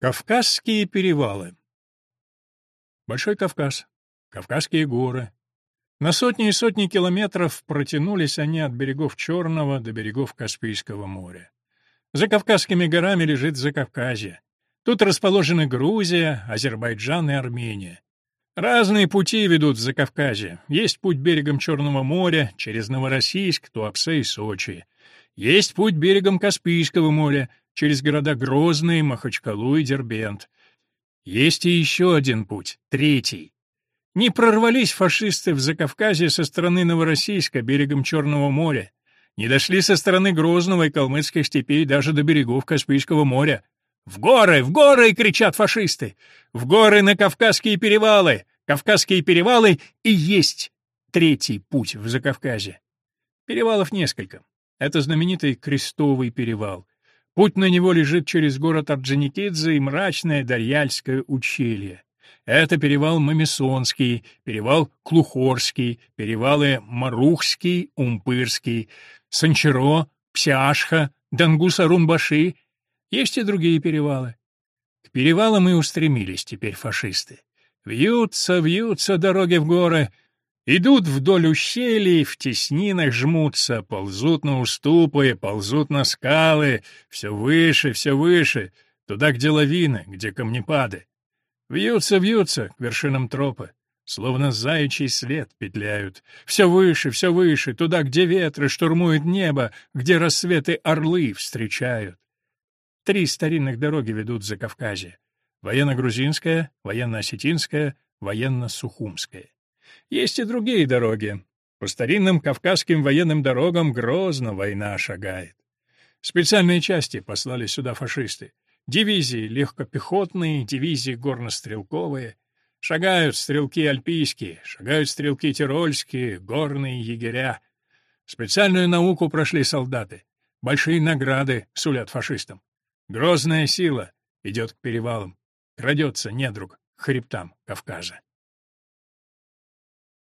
Кавказские перевалы Большой Кавказ, Кавказские горы. На сотни и сотни километров протянулись они от берегов Черного до берегов Каспийского моря. За Кавказскими горами лежит Закавказье. Тут расположены Грузия, Азербайджан и Армения. Разные пути ведут в Закавказье. Есть путь берегом Черного моря, через Новороссийск, Туапсе и Сочи. Есть путь берегом Каспийского моря, через города Грозный, Махачкалу и Дербент. Есть и еще один путь, третий. Не прорвались фашисты в Закавказье со стороны Новороссийска, берегом Черного моря. Не дошли со стороны Грозного и Калмыцких степей даже до берегов Каспийского моря. «В горы! В горы!» — кричат фашисты. «В горы на Кавказские перевалы! Кавказские перевалы и есть третий путь в Закавказье!» Перевалов несколько. Это знаменитый Крестовый перевал. Путь на него лежит через город Орджоникидзе и мрачное Дарьяльское ущелье. Это перевал Мамисонский, перевал Клухорский, перевалы Марухский, Умпырский, Санчаро, Псяшха, Дангуса-Рунбаши. Есть и другие перевалы. К перевалам и устремились теперь фашисты. Вьются, вьются дороги в горы, Идут вдоль ущелий, в теснинах жмутся, ползут на уступы, ползут на скалы, все выше, все выше, туда, где лавины, где камнепады. Вьются, вьются к вершинам тропы, словно заячий след петляют. Все выше, все выше, туда, где ветры штурмуют небо, где рассветы орлы встречают. Три старинных дороги ведут за Кавказе. Военно-грузинская, военно-осетинская, военно-сухумская. Есть и другие дороги. По старинным кавказским военным дорогам грозно война шагает. Специальные части послали сюда фашисты. Дивизии легкопехотные, дивизии горнострелковые. Шагают стрелки альпийские, шагают стрелки тирольские, горные егеря. Специальную науку прошли солдаты. Большие награды сулят фашистам. Грозная сила идет к перевалам. Крадется недруг хребтам Кавказа.